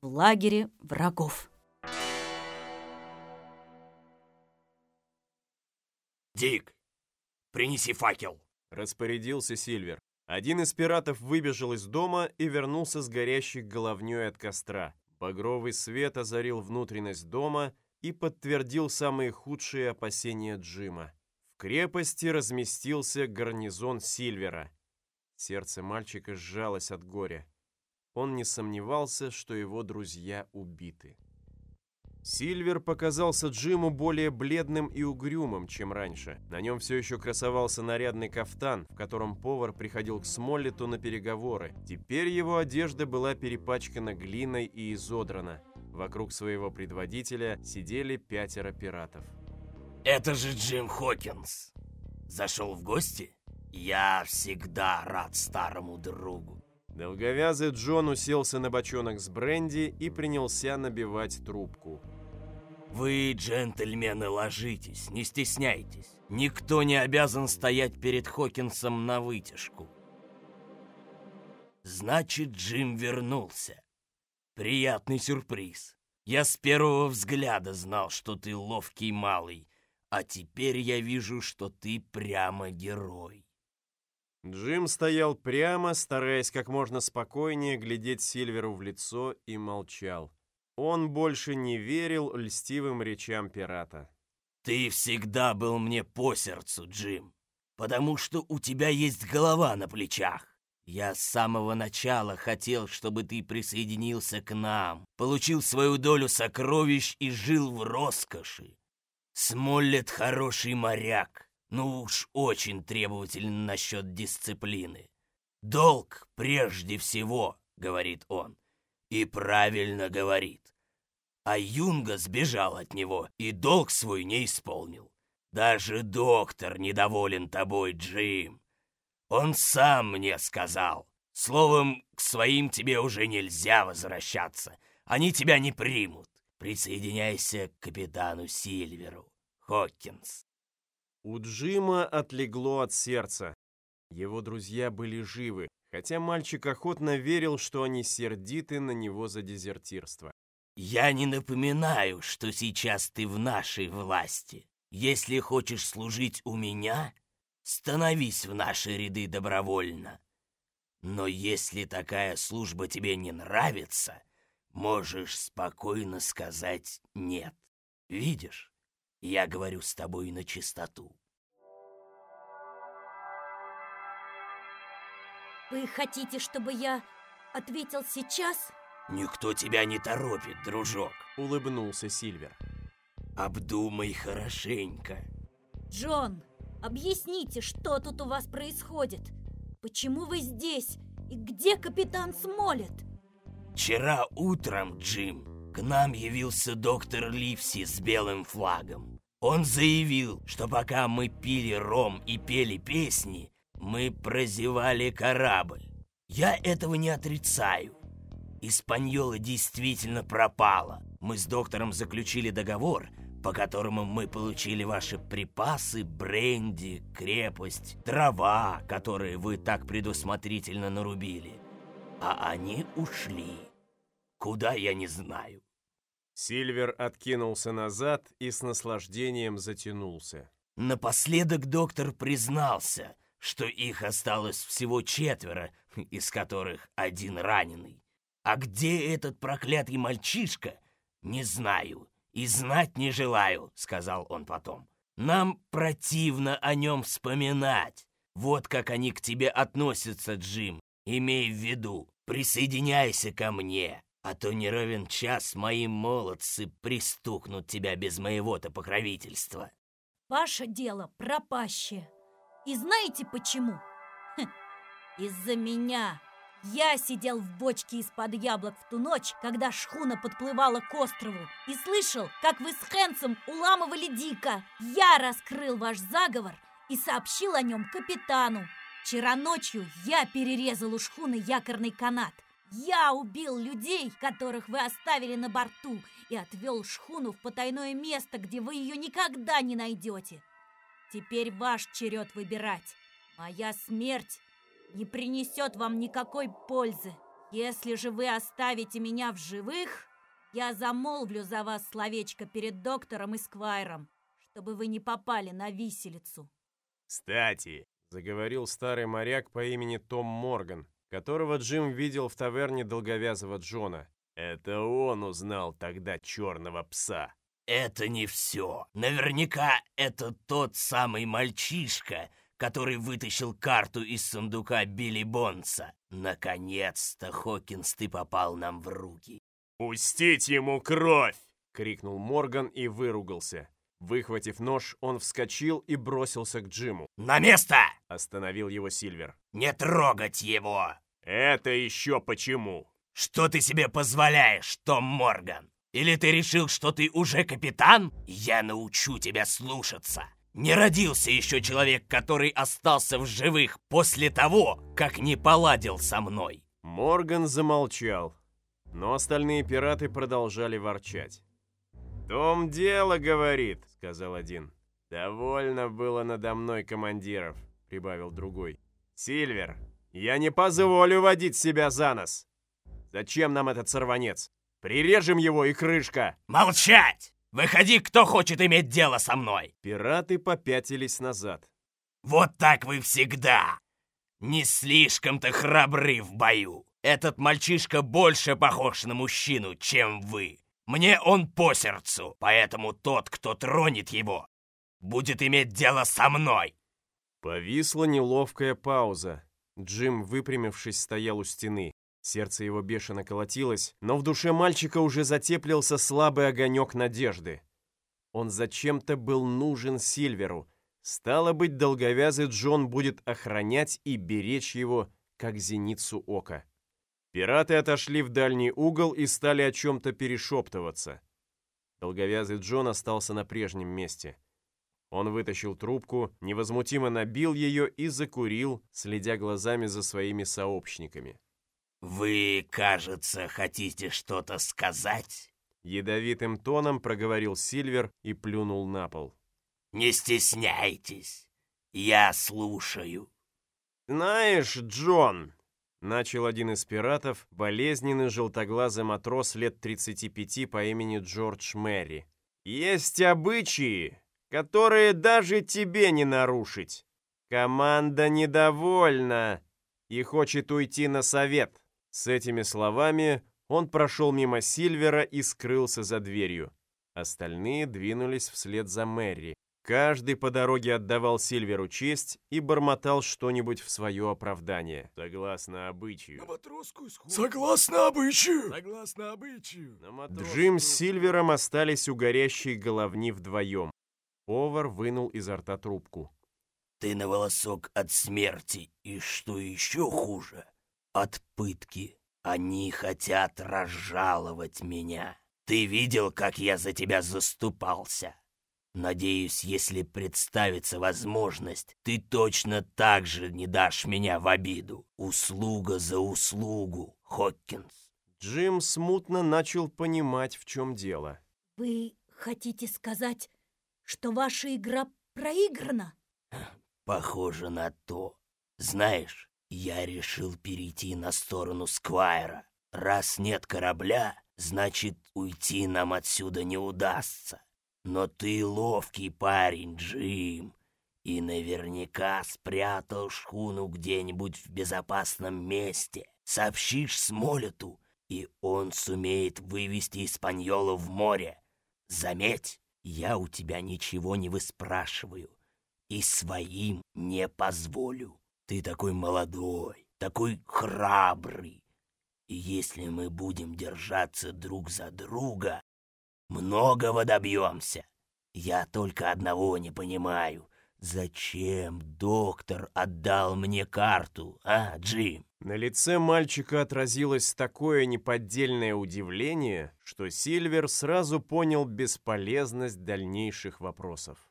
в лагере врагов. «Дик, принеси факел!» — распорядился Сильвер. Один из пиратов выбежал из дома и вернулся с горящей головней от костра. Багровый свет озарил внутренность дома и подтвердил самые худшие опасения Джима. В крепости разместился гарнизон Сильвера. Сердце мальчика сжалось от горя. Он не сомневался, что его друзья убиты. Сильвер показался Джиму более бледным и угрюмым, чем раньше. На нем все еще красовался нарядный кафтан, в котором повар приходил к Смоллету на переговоры. Теперь его одежда была перепачкана глиной и изодрана. Вокруг своего предводителя сидели пятеро пиратов. «Это же Джим Хокинс! Зашел в гости? Я всегда рад старому другу!» Долговязый Джон уселся на бочонок с бренди и принялся набивать трубку. «Вы, джентльмены, ложитесь, не стесняйтесь. Никто не обязан стоять перед Хокинсом на вытяжку». «Значит, Джим вернулся. Приятный сюрприз. Я с первого взгляда знал, что ты ловкий малый, а теперь я вижу, что ты прямо герой». Джим стоял прямо, стараясь как можно спокойнее глядеть Сильверу в лицо и молчал. Он больше не верил льстивым речам пирата. «Ты всегда был мне по сердцу, Джим, потому что у тебя есть голова на плечах. Я с самого начала хотел, чтобы ты присоединился к нам, получил свою долю сокровищ и жил в роскоши. Смоллет хороший моряк, ну уж очень требователен насчет дисциплины. «Долг прежде всего», — говорит он, и правильно говорит. А Юнга сбежал от него и долг свой не исполнил. Даже доктор недоволен тобой, Джим. Он сам мне сказал. Словом, к своим тебе уже нельзя возвращаться. Они тебя не примут. Присоединяйся к капитану Сильверу, Хокинс. У Джима отлегло от сердца. Его друзья были живы, хотя мальчик охотно верил, что они сердиты на него за дезертирство. «Я не напоминаю, что сейчас ты в нашей власти. Если хочешь служить у меня, становись в наши ряды добровольно. Но если такая служба тебе не нравится, можешь спокойно сказать «нет». Видишь, я говорю с тобой на чистоту. Вы хотите, чтобы я ответил сейчас? Никто тебя не торопит, дружок, улыбнулся Сильвер. Обдумай хорошенько. Джон, объясните, что тут у вас происходит? Почему вы здесь? И где капитан Смолет? Вчера утром, Джим, к нам явился доктор Ливси с белым флагом. Он заявил, что пока мы пили ром и пели песни, мы прозевали корабль. Я этого не отрицаю. Испаньола действительно пропала. Мы с доктором заключили договор, по которому мы получили ваши припасы, бренди, крепость, дрова, которые вы так предусмотрительно нарубили. А они ушли. Куда, я не знаю. Сильвер откинулся назад и с наслаждением затянулся. Напоследок доктор признался — что их осталось всего четверо, из которых один раненый. А где этот проклятый мальчишка, не знаю и знать не желаю, сказал он потом. Нам противно о нем вспоминать. Вот как они к тебе относятся, Джим. Имей в виду, присоединяйся ко мне, а то не ровен час мои молодцы пристукнут тебя без моего-то покровительства. Ваше дело пропащее. И знаете почему? Хм, из-за меня. Я сидел в бочке из-под яблок в ту ночь, когда шхуна подплывала к острову, и слышал, как вы с Хэнсом уламывали Дика. Я раскрыл ваш заговор и сообщил о нем капитану. Вчера ночью я перерезал у шхуны якорный канат. Я убил людей, которых вы оставили на борту, и отвел шхуну в потайное место, где вы ее никогда не найдете. Теперь ваш черед выбирать. Моя смерть не принесет вам никакой пользы. Если же вы оставите меня в живых, я замолвлю за вас словечко перед доктором и сквайром, чтобы вы не попали на виселицу. «Кстати», — заговорил старый моряк по имени Том Морган, которого Джим видел в таверне долговязого Джона. «Это он узнал тогда черного пса». Это не все. Наверняка это тот самый мальчишка, который вытащил карту из сундука Билли Бонса. Наконец-то, Хокинс, ты попал нам в руки. «Пустить ему кровь!» — крикнул Морган и выругался. Выхватив нож, он вскочил и бросился к Джиму. «На место!» — остановил его Сильвер. «Не трогать его!» «Это еще почему?» «Что ты себе позволяешь, Том Морган? Или ты решил, что ты уже капитан? Я научу тебя слушаться!» Не родился еще человек, который остался в живых после того, как не поладил со мной. Морган замолчал, но остальные пираты продолжали ворчать. «Том дело, — говорит, — сказал один. «Довольно было надо мной командиров», — прибавил другой. «Сильвер, я не позволю водить себя за нос. Зачем нам этот сорванец? Прирежем его и крышка!» «Молчать! Выходи, кто хочет иметь дело со мной!» Пираты попятились назад. «Вот так вы всегда! Не слишком-то храбры в бою! Этот мальчишка больше похож на мужчину, чем вы! Мне он по сердцу, поэтому тот, кто тронет его, будет иметь дело со мной!» Повисла неловкая пауза. Джим, выпрямившись, стоял у стены. Сердце его бешено колотилось, но в душе мальчика уже затеплился слабый огонек надежды. Он зачем-то был нужен Сильверу. Стало быть, долговязый Джон будет охранять и беречь его, как зеницу ока. Пираты отошли в дальний угол и стали о чем-то перешептываться. Долговязый Джон остался на прежнем месте. Он вытащил трубку, невозмутимо набил ее и закурил, следя глазами за своими сообщниками. «Вы, кажется, хотите что-то сказать?» Ядовитым тоном проговорил Сильвер и плюнул на пол. «Не стесняйтесь, я слушаю». «Знаешь, Джон», — начал один из пиратов, болезненный желтоглазый матрос лет 35 по имени Джордж Мэри, «есть обычаи, которые даже тебе не нарушить. Команда недовольна и хочет уйти на совет». С этими словами он прошел мимо Сильвера и скрылся за дверью. Остальные двинулись вслед за Мэри. Каждый по дороге отдавал Сильверу честь и бормотал что-нибудь в свое оправдание. Согласно обычаю. Согласно обычаю. Согласно обычаю. Джим с Сильвером остались у горящей головни вдвоем. Повар вынул изо рта трубку. «Ты на волосок от смерти, и что еще хуже, от пытки. Они хотят разжаловать меня. Ты видел, как я за тебя заступался? Надеюсь, если представится возможность, ты точно так же не дашь меня в обиду. Услуга за услугу, Хоккинс. Джим смутно начал понимать, в чем дело. Вы хотите сказать, что ваша игра проиграна? Похоже на то. Знаешь, я решил перейти на сторону Сквайра. Раз нет корабля, значит, уйти нам отсюда не удастся. Но ты ловкий парень, Джим, и наверняка спрятал шхуну где-нибудь в безопасном месте. Сообщишь Смолету, и он сумеет вывести Испаньола в море. Заметь, я у тебя ничего не выспрашиваю и своим не позволю. Ты такой молодой, такой храбрый. И если мы будем держаться друг за друга, многого добьемся. Я только одного не понимаю. Зачем доктор отдал мне карту, а, Джим? На лице мальчика отразилось такое неподдельное удивление, что Сильвер сразу понял бесполезность дальнейших вопросов.